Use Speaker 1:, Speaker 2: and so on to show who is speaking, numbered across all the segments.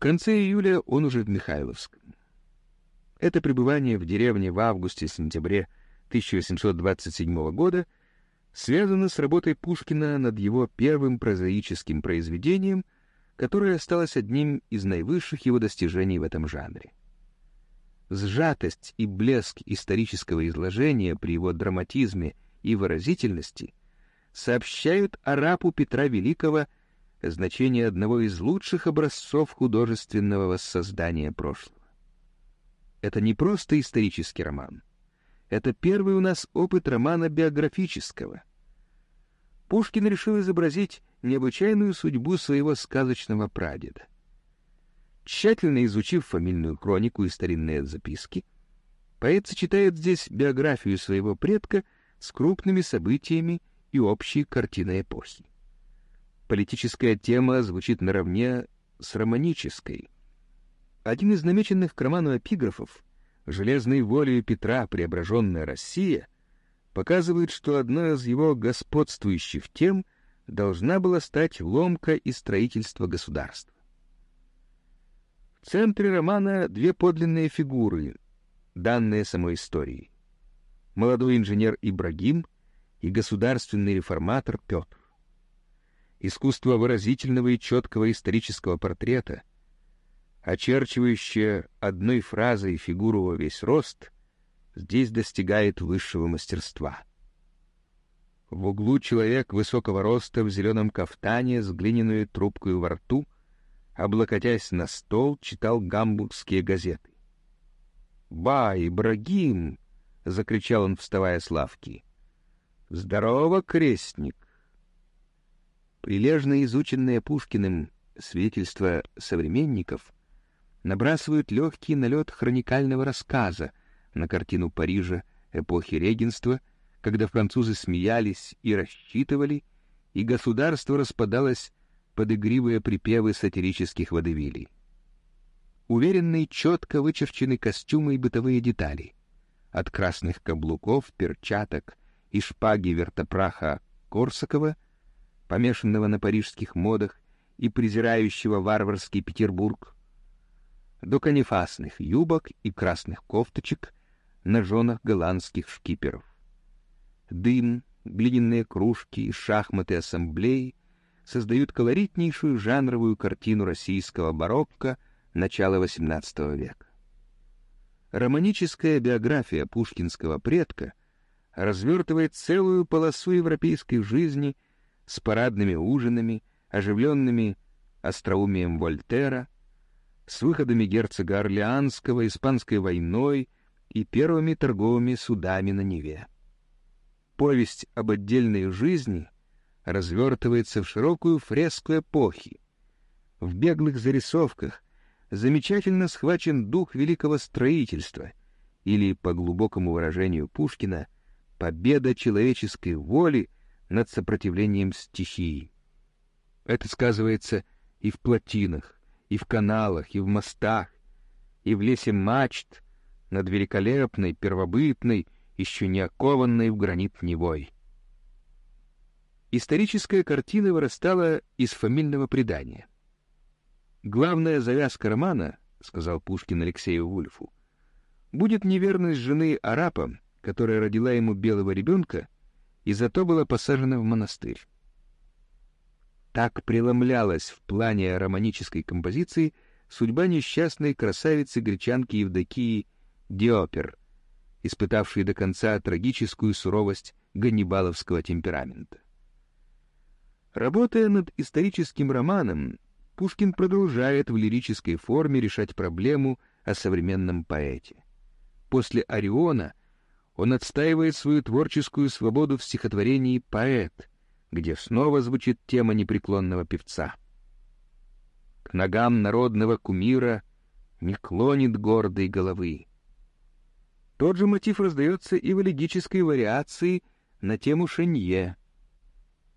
Speaker 1: конце июля он уже в Михайловском. Это пребывание в деревне в августе-сентябре 1827 года связано с работой Пушкина над его первым прозаическим произведением, которое осталось одним из наивысших его достижений в этом жанре. Сжатость и блеск исторического изложения при его драматизме и выразительности сообщают арапу Петра Великого значение одного из лучших образцов художественного воссоздания прошлого. Это не просто исторический роман. Это первый у нас опыт романа биографического. Пушкин решил изобразить необычайную судьбу своего сказочного прадеда. Тщательно изучив фамильную хронику и старинные записки, поэт сочетает здесь биографию своего предка с крупными событиями и общей картиной эпохи. Политическая тема звучит наравне с романической. Один из намеченных к роману эпиграфов «Железной волей Петра преображенная Россия» показывает, что одной из его господствующих тем должна была стать ломка и строительство государства. В центре романа две подлинные фигуры, данные самой историей. Молодой инженер Ибрагим и государственный реформатор Петр. Искусство выразительного и четкого исторического портрета, очерчивающее одной фразой фигуру во весь рост, здесь достигает высшего мастерства. В углу человек высокого роста в зеленом кафтане с глиняной трубкой во рту — облокотясь на стол, читал гамбургские газеты. «Ба, Ибрагим!» — закричал он, вставая с лавки. «Здорово, крестник!» Прилежно изученные Пушкиным свидетельства современников набрасывают легкий налет хроникального рассказа на картину Парижа эпохи регенства, когда французы смеялись и рассчитывали, и государство распадалось под игривые припевы сатирических водевилей. Уверенные, четко вычерчены костюмы и бытовые детали. От красных каблуков, перчаток и шпаги вертопраха Корсакова, помешанного на парижских модах и презирающего варварский Петербург, до канифасных юбок и красных кофточек на женах голландских шкиперов. Дым, глиняные кружки и шахматы ассамблеи создают колоритнейшую жанровую картину российского барокко начала XVIII века. Романическая биография пушкинского предка развертывает целую полосу европейской жизни с парадными ужинами, оживленными остроумием Вольтера, с выходами герцога Орлеанского, Испанской войной и первыми торговыми судами на Неве. Повесть об отдельной жизни — развертывается в широкую фреску эпохи. В беглых зарисовках замечательно схвачен дух великого строительства или, по глубокому выражению Пушкина, победа человеческой воли над сопротивлением стихии. Это сказывается и в плотинах, и в каналах, и в мостах, и в лесе мачт над великолепной, первобытной, еще не окованной в гранит Невой. Историческая картина вырастала из фамильного предания. «Главная завязка романа, — сказал Пушкин Алексею Вульфу, — будет неверность жены арапа, которая родила ему белого ребенка и зато была посажена в монастырь. Так преломлялась в плане романической композиции судьба несчастной красавицы-гречанки Евдокии Диопер, испытавшей до конца трагическую суровость ганнибаловского темперамента. Работая над историческим романом, Пушкин продолжает в лирической форме решать проблему о современном поэте. После «Ориона» он отстаивает свою творческую свободу в стихотворении «Поэт», где снова звучит тема непреклонного певца. К ногам народного кумира не клонит гордой головы. Тот же мотив раздается и в элегической вариации на тему Шенье —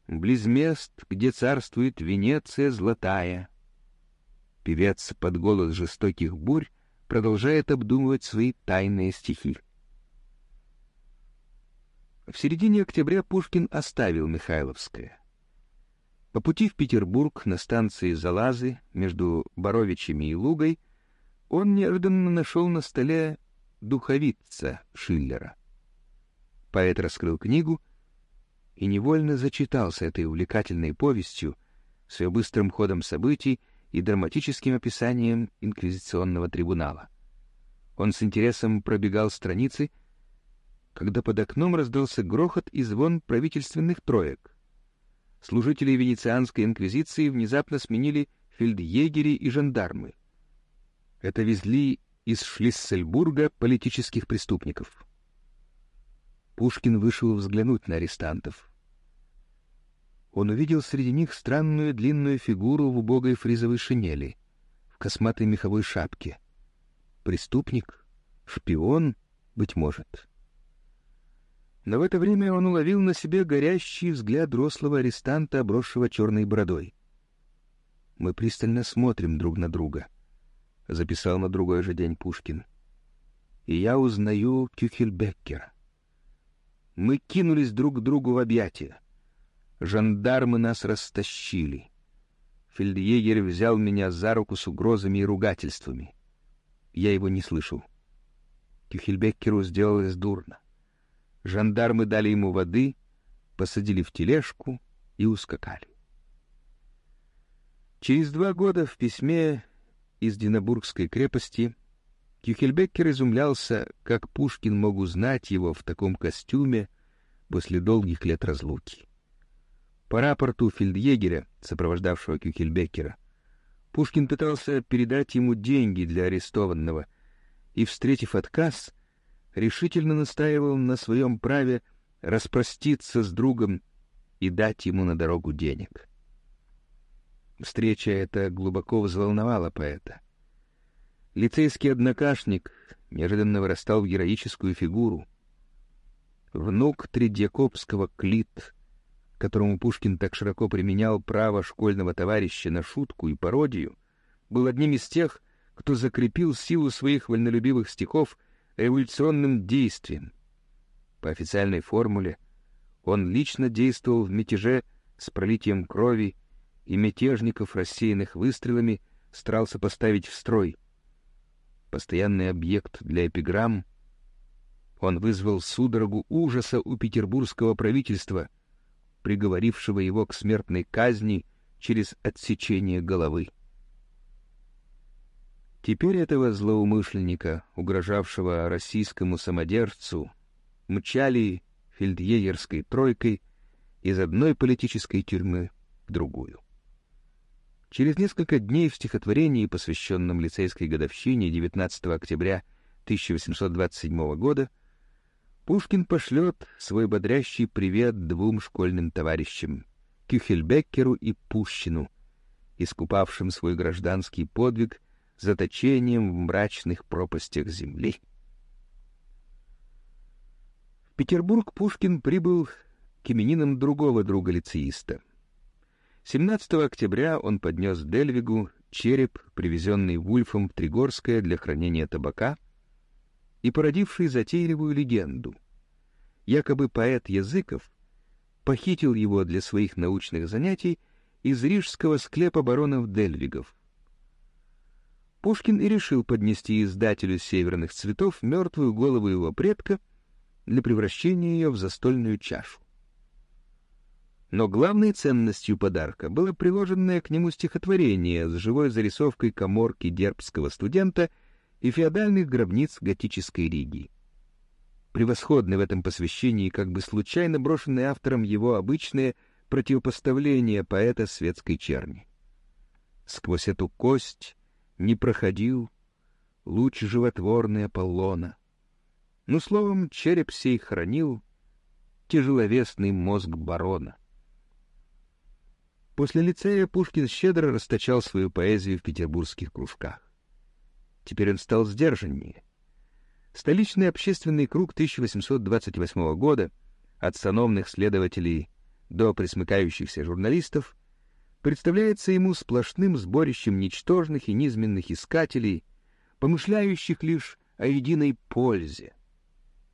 Speaker 1: близ мест, где царствует Венеция золотая. Певец под голос жестоких бурь продолжает обдумывать свои тайные стихи. В середине октября Пушкин оставил Михайловское. По пути в Петербург на станции Залазы между Боровичами и Лугой он неожиданно нашел на столе духовица Шиллера. Поэт раскрыл книгу и невольно зачитался этой увлекательной повестью с ее быстрым ходом событий и драматическим описанием инквизиционного трибунала. Он с интересом пробегал страницы, когда под окном раздался грохот и звон правительственных троек. Служители венецианской инквизиции внезапно сменили фельдъегери и жандармы. Это везли из Шлиссельбурга политических преступников. Пушкин вышел взглянуть на арестантов. Он увидел среди них странную длинную фигуру в убогой фризовой шинели, в косматой меховой шапке. Преступник? Шпион, быть может. Но в это время он уловил на себе горящий взгляд рослого арестанта, обросшего черной бородой. «Мы пристально смотрим друг на друга», — записал на другой же день Пушкин. «И я узнаю Кюхельбеккера. Мы кинулись друг к другу в объятия. Жандармы нас растащили. Фельдъегерь взял меня за руку с угрозами и ругательствами. Я его не слышал. Кюхельбеккеру сделалось дурно. Жандармы дали ему воды, посадили в тележку и ускакали. Через два года в письме из Динабургской крепости, Кюхельбеккер изумлялся, как Пушкин мог узнать его в таком костюме после долгих лет разлуки. По рапорту фельдъегеря, сопровождавшего Кюхельбеккера, Пушкин пытался передать ему деньги для арестованного и, встретив отказ, решительно настаивал на своем праве распроститься с другом и дать ему на дорогу денег. Встреча эта глубоко взволновала поэта. Лицейский однокашник неожиданно вырастал в героическую фигуру. Внук Тредьяковского Клит, которому Пушкин так широко применял право школьного товарища на шутку и пародию, был одним из тех, кто закрепил силу своих вольнолюбивых стихов революционным действием. По официальной формуле он лично действовал в мятеже с пролитием крови и мятежников, рассеянных выстрелами, старался поставить в строй. Постоянный объект для эпиграмм, он вызвал судорогу ужаса у петербургского правительства, приговорившего его к смертной казни через отсечение головы. Теперь этого злоумышленника, угрожавшего российскому самодержцу, мчали фельдъегерской тройкой из одной политической тюрьмы в другую. Через несколько дней в стихотворении, посвященном лицейской годовщине 19 октября 1827 года, Пушкин пошлет свой бодрящий привет двум школьным товарищам — Кюхельбеккеру и Пущину, искупавшим свой гражданский подвиг заточением в мрачных пропастях земли. В Петербург Пушкин прибыл к именинам другого друга-лицеиста — 17 октября он поднес Дельвигу череп, привезенный Вульфом в Тригорское для хранения табака, и породивший затейливую легенду. Якобы поэт Языков похитил его для своих научных занятий из рижского склепа баронов Дельвигов. Пушкин и решил поднести издателю «Северных цветов» мертвую голову его предка для превращения ее в застольную чашу. Но главной ценностью подарка было приложенное к нему стихотворение с живой зарисовкой коморки дербского студента и феодальных гробниц готической Риги. Превосходное в этом посвящении как бы случайно брошенное автором его обычное противопоставление поэта светской черни. Сквозь эту кость не проходил луч животворный Аполлона. Ну, словом, череп сей хранил тяжеловесный мозг барона. После лицея Пушкин щедро расточал свою поэзию в петербургских кружках. Теперь он стал сдержаннее. Столичный общественный круг 1828 года, от сановных следователей до присмыкающихся журналистов, представляется ему сплошным сборищем ничтожных и низменных искателей, помышляющих лишь о единой пользе.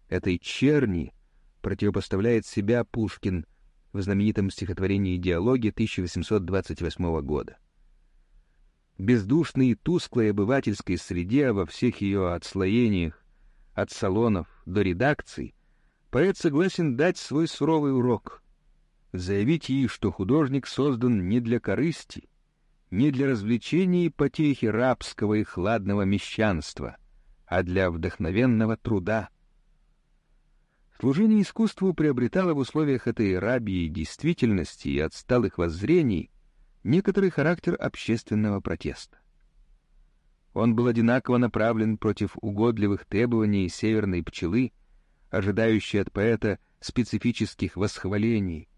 Speaker 1: Этой черни противопоставляет себя Пушкин в знаменитом стихотворении «Диалоги» 1828 года. Бездушной и тусклой обывательской среде во всех ее отслоениях, от салонов до редакций, поэт согласен дать свой суровый урок, заявить ей, что художник создан не для корысти, не для развлечений и потехи рабского и хладного мещанства, а для вдохновенного труда. Служение искусству приобретало в условиях этой рабии действительности и отсталых воззрений некоторый характер общественного протеста. Он был одинаково направлен против угодливых требований северной пчелы, ожидающей от поэта специфических восхвалений,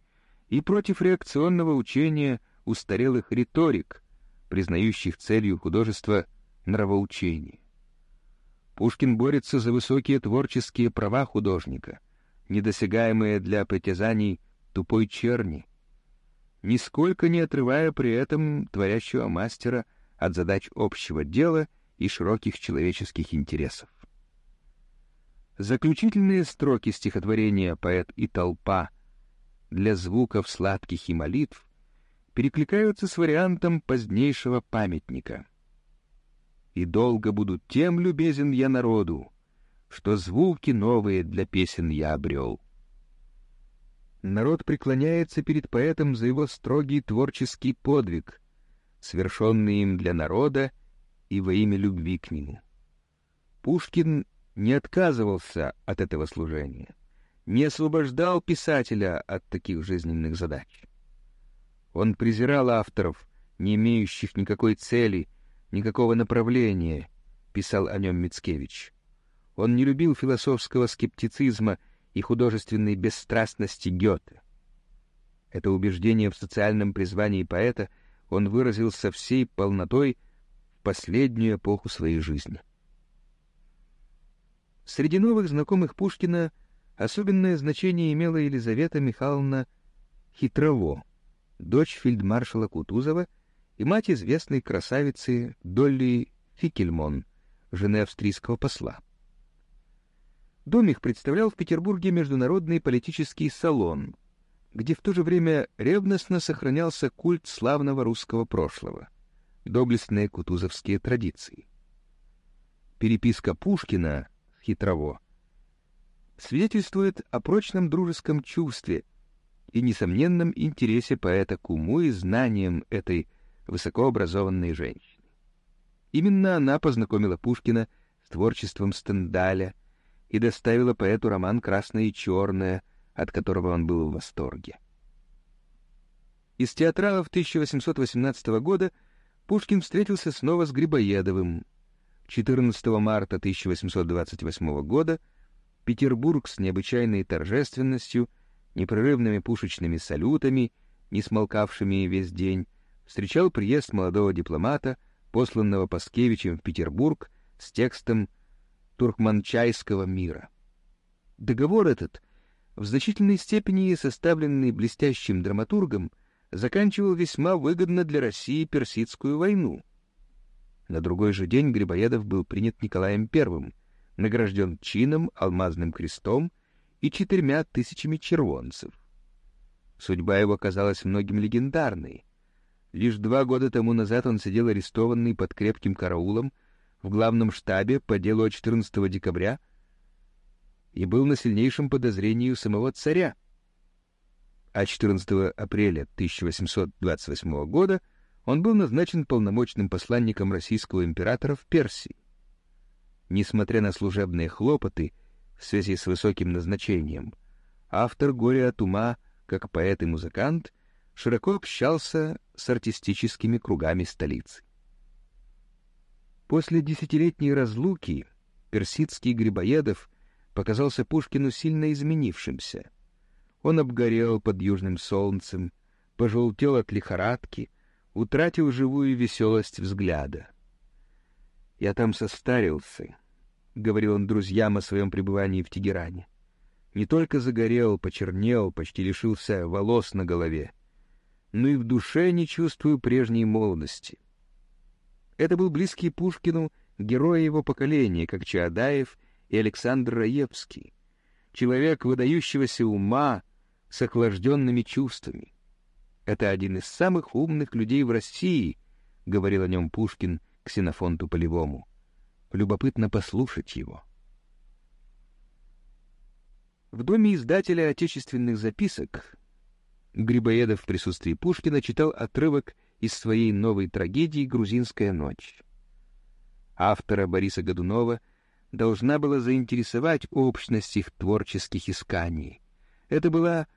Speaker 1: и против реакционного учения устарелых риторик, признающих целью художества нравоучение. Пушкин борется за высокие творческие права художника — недосягаемые для притязаний тупой черни, нисколько не отрывая при этом творящего мастера от задач общего дела и широких человеческих интересов. Заключительные строки стихотворения «Поэт и толпа» для звуков сладких и молитв перекликаются с вариантом позднейшего памятника. «И долго буду тем любезен я народу, что звуки новые для песен я обрел. Народ преклоняется перед поэтом за его строгий творческий подвиг, совершенный им для народа и во имя любви к нему. Пушкин не отказывался от этого служения, не освобождал писателя от таких жизненных задач. Он презирал авторов, не имеющих никакой цели, никакого направления, писал о нем Мицкевич. Он не любил философского скептицизма и художественной бесстрастности Гёте. Это убеждение в социальном призвании поэта он выразил со всей полнотой в последнюю эпоху своей жизни. Среди новых знакомых Пушкина особенное значение имела Елизавета Михайловна Хитрово, дочь фельдмаршала Кутузова и мать известной красавицы Долли Фикельмон, жены австрийского посла. Дом их представлял в Петербурге международный политический салон, где в то же время ревностно сохранялся культ славного русского прошлого, доблестные кутузовские традиции. Переписка Пушкина с Хитрово свидетельствует о прочном дружеском чувстве и несомненном интересе поэта к уму и знаниям этой высокообразованной женщины. Именно она познакомила Пушкина с творчеством Стендаля, и доставила поэту роман «Красное и черное», от которого он был в восторге. Из театралов 1818 года Пушкин встретился снова с Грибоедовым. 14 марта 1828 года Петербург с необычайной торжественностью, непрерывными пушечными салютами, не смолкавшими весь день, встречал приезд молодого дипломата, посланного Паскевичем в Петербург с текстом туркманчайского мира. Договор этот, в значительной степени составленный блестящим драматургом, заканчивал весьма выгодно для России Персидскую войну. На другой же день Грибоедов был принят Николаем I, награжден чином, алмазным крестом и четырьмя тысячами червонцев. Судьба его казалась многим легендарной. Лишь два года тому назад он сидел арестованный под крепким караулом в главном штабе по делу от 14 декабря и был на сильнейшем подозрении у самого царя. А 14 апреля 1828 года он был назначен полномочным посланником российского императора в Персии. Несмотря на служебные хлопоты в связи с высоким назначением, автор «Горе от ума», как поэт и музыкант, широко общался с артистическими кругами столицы. После десятилетней разлуки персидский Грибоедов показался Пушкину сильно изменившимся. Он обгорел под южным солнцем, пожелтел от лихорадки, утратил живую веселость взгляда. «Я там состарился», — говорил он друзьям о своем пребывании в Тегеране. «Не только загорел, почернел, почти лишился волос на голове, но и в душе не чувствую прежней молодости». Это был близкий Пушкину герой его поколения, как Чаадаев и Александр Раевский. Человек выдающегося ума, с охлажденными чувствами. Это один из самых умных людей в России, — говорил о нем Пушкин Ксенофонту Полевому. Любопытно послушать его. В доме издателя отечественных записок Грибоедов в присутствии Пушкина читал отрывок из своей новой трагедии «Грузинская ночь». Автора Бориса Годунова должна была заинтересовать общность их творческих исканий. Это была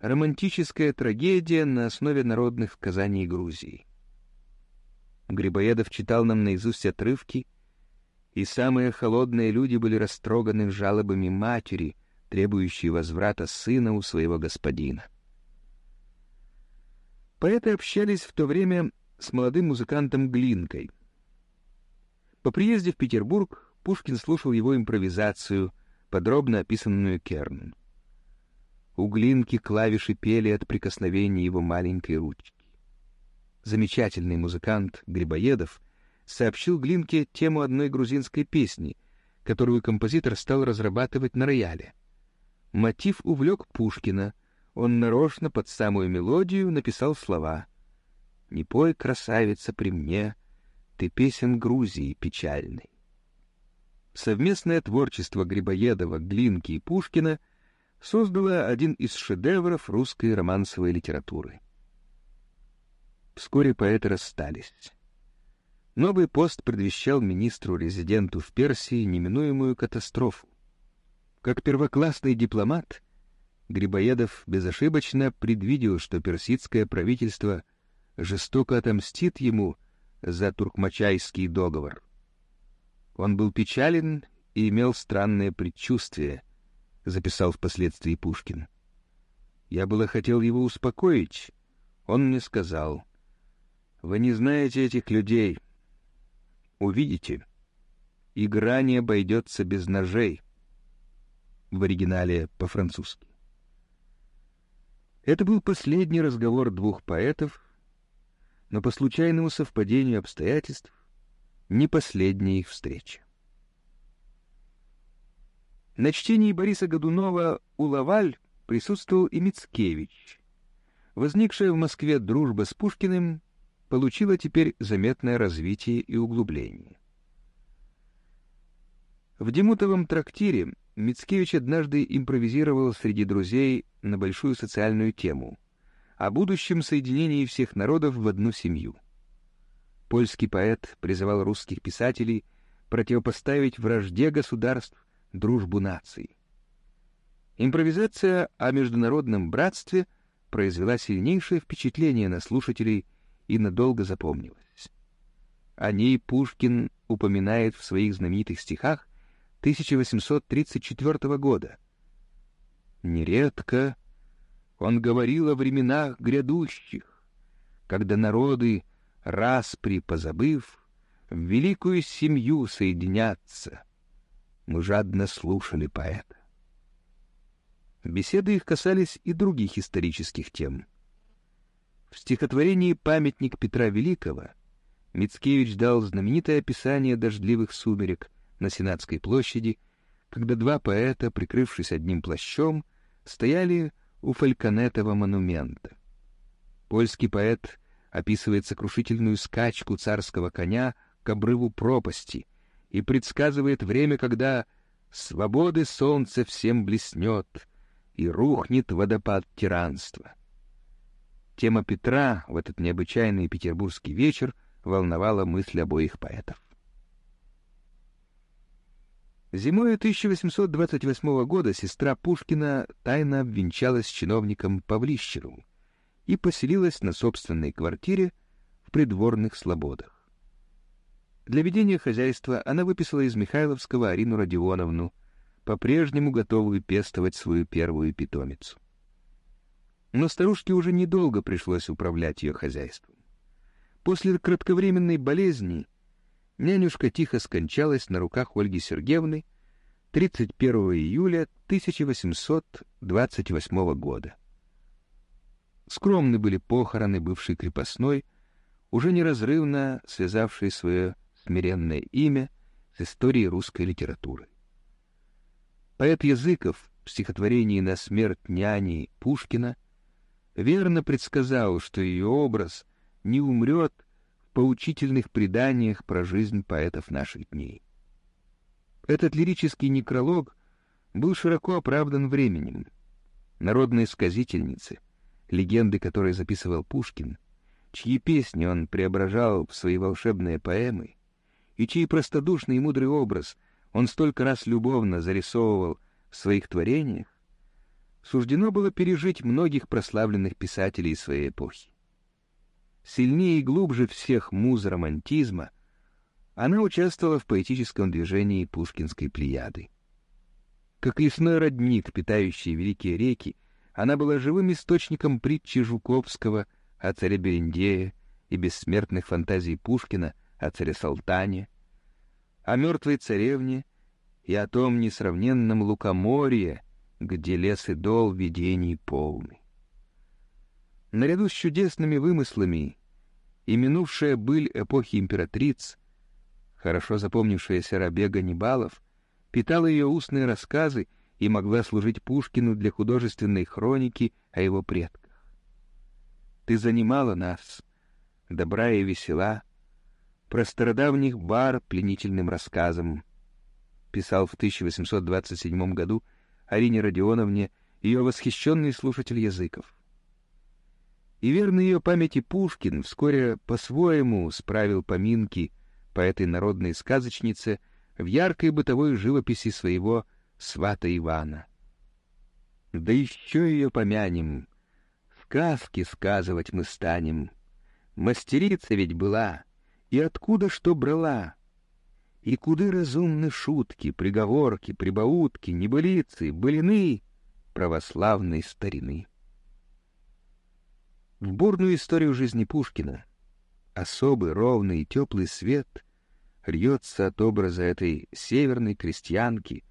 Speaker 1: романтическая трагедия на основе народных сказаний Грузии. Грибоедов читал нам наизусть отрывки, и самые холодные люди были растроганы жалобами матери, требующей возврата сына у своего господина. Поэты общались в то время с молодым музыкантом Глинкой. По приезде в Петербург Пушкин слушал его импровизацию, подробно описанную Керном. У Глинки клавиши пели от прикосновения его маленькой ручки. Замечательный музыкант Грибоедов сообщил Глинке тему одной грузинской песни, которую композитор стал разрабатывать на рояле. Мотив увлек Пушкина, он нарочно под самую мелодию написал слова «Не пой, красавица, при мне, ты песен Грузии печальный». Совместное творчество Грибоедова, Глинки и Пушкина создало один из шедевров русской романсовой литературы. Вскоре поэты расстались. Новый пост предвещал министру-резиденту в Персии неминуемую катастрофу. Как первоклассный дипломат, Грибоедов безошибочно предвидел, что персидское правительство жестоко отомстит ему за туркмачайский договор. Он был печален и имел странное предчувствие, записал впоследствии Пушкин. Я было хотел его успокоить. Он мне сказал, «Вы не знаете этих людей. Увидите, игра не обойдется без ножей». В оригинале по-французски. Это был последний разговор двух поэтов, но по случайному совпадению обстоятельств не последняя их встреча. На чтении Бориса Годунова у Лаваль присутствовал и Мицкевич. Возникшая в Москве дружба с Пушкиным получила теперь заметное развитие и углубление. В Демутовом трактире Мицкевич однажды импровизировал среди друзей на большую социальную тему о будущем соединении всех народов в одну семью. Польский поэт призывал русских писателей противопоставить вражде государств дружбу наций. Импровизация о международном братстве произвела сильнейшее впечатление на слушателей и надолго запомнилась. О ней Пушкин упоминает в своих знаменитых стихах 1834 года. Нередко он говорил о временах грядущих, когда народы, распри позабыв, в великую семью соединятся — мы жадно слушали поэта. Беседы их касались и других исторических тем. В стихотворении «Памятник Петра Великого» Мицкевич дал знаменитое описание дождливых сумерек на Сенатской площади, когда два поэта, прикрывшись одним плащом, стояли у фальконетового монумента. Польский поэт описывает сокрушительную скачку царского коня к обрыву пропасти — и предсказывает время, когда свободы солнце всем блеснет и рухнет водопад тиранства. Тема Петра в этот необычайный петербургский вечер волновала мысль обоих поэтов. Зимой 1828 года сестра Пушкина тайно обвенчалась с чиновником Павлищером и поселилась на собственной квартире в придворных слободах. Для ведения хозяйства она выписала из Михайловского Арину Родионовну, по-прежнему готовую пестовать свою первую питомицу. Но старушке уже недолго пришлось управлять ее хозяйством. После кратковременной болезни нянюшка тихо скончалась на руках Ольги Сергеевны 31 июля 1828 года. Скромны были похороны бывшей крепостной, уже неразрывно связавшей свое смиренное имя с историей русской литературы. Поэт Языков в стихотворении «На смерть няни» Пушкина, верно предсказал, что ее образ не умрет в поучительных преданиях про жизнь поэтов наших дней. Этот лирический некролог был широко оправдан временем. Народные сказительницы, легенды, которые записывал Пушкин, чьи песни он преображал в свои волшебные поэмы, и чей простодушный и мудрый образ он столько раз любовно зарисовывал в своих творениях, суждено было пережить многих прославленных писателей своей эпохи. Сильнее и глубже всех муз романтизма она участвовала в поэтическом движении пушкинской плеяды. Как лесной родник, питающий великие реки, она была живым источником притчи Жуковского о царе Берендее и бессмертных фантазий Пушкина о царе Салтане, о мертвой царевне и о том несравненном лукоморье, где лес и дол видений полны. Наряду с чудесными вымыслами и минувшая быль эпохи императриц, хорошо запомнившаяся Рабе Ганнибалов, питала ее устные рассказы и могла служить Пушкину для художественной хроники о его предках. «Ты занимала нас, добра и весела, про стародавних бар пленительным рассказом», писал в 1827 году Арине Родионовне ее восхищенный слушатель языков. И верный ее памяти Пушкин вскоре по-своему справил поминки по этой народной сказочнице в яркой бытовой живописи своего свата Ивана. Да еще ее помянем, сказки сказывать мы станем. Мастерица ведь была, и откуда что брала? И куды разумны шутки, приговорки, прибаутки, небылицы, былины православной старины. В бурную историю жизни Пушкина особый, ровный и теплый свет льется от образа этой северной крестьянки,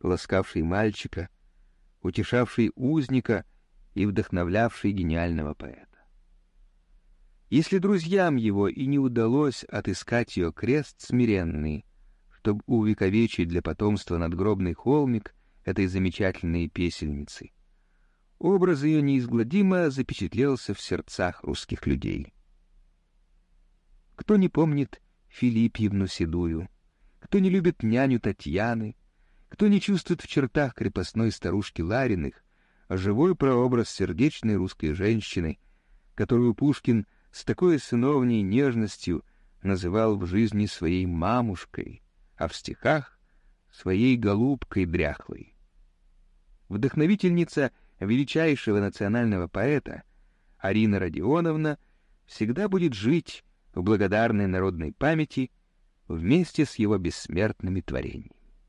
Speaker 1: ласкавшей мальчика, утешавшей узника и вдохновлявшей гениального поэта. Если друзьям его и не удалось отыскать ее крест смиренный, чтобы увековечить для потомства надгробный холмик этой замечательной песельницы, образ ее неизгладимо запечатлелся в сердцах русских людей. Кто не помнит Филиппьевну Седую, кто не любит няню Татьяны, кто не чувствует в чертах крепостной старушки Лариных живой прообраз сердечной русской женщины, которую Пушкин с такой сыновней нежностью называл в жизни своей мамушкой, а в стихах — своей голубкой дряхлой. Вдохновительница величайшего национального поэта Арина Родионовна всегда будет жить в благодарной народной памяти вместе с его бессмертными творениями.